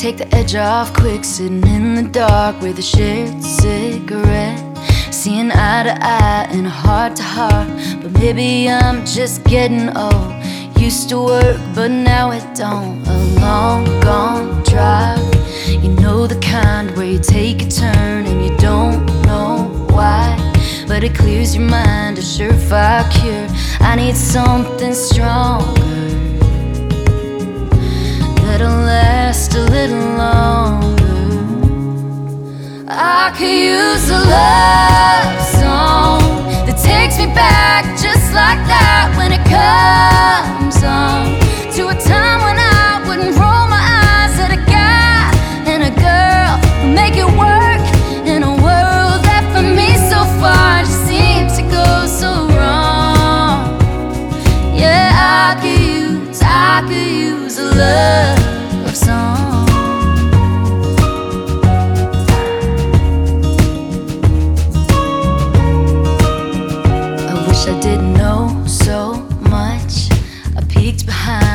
Take the edge off quick, sitting in the dark with a shared cigarette. Seeing eye to eye and heart to heart. But maybe I'm just getting old. Used to work, but now it don't. A long gone drive. You know the kind where you take a turn and you don't know why. But it clears your mind, a surefire cure. I need something stronger use a love song that takes me back just like that when it comes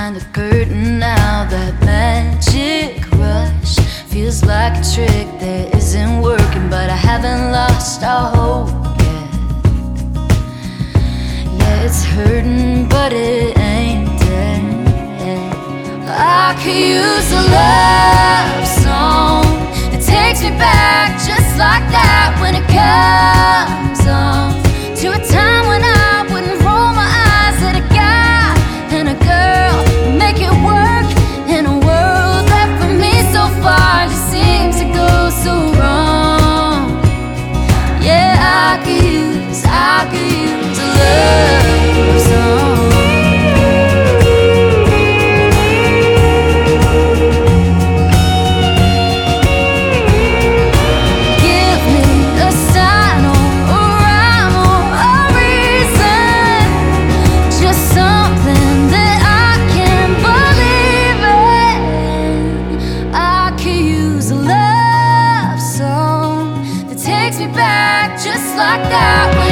behind the curtain now. That magic rush feels like a trick that isn't working, but I haven't lost all hope yet. Yeah, it's hurting, but it ain't dead. I could use a love song that takes me back just like that when it comes like that.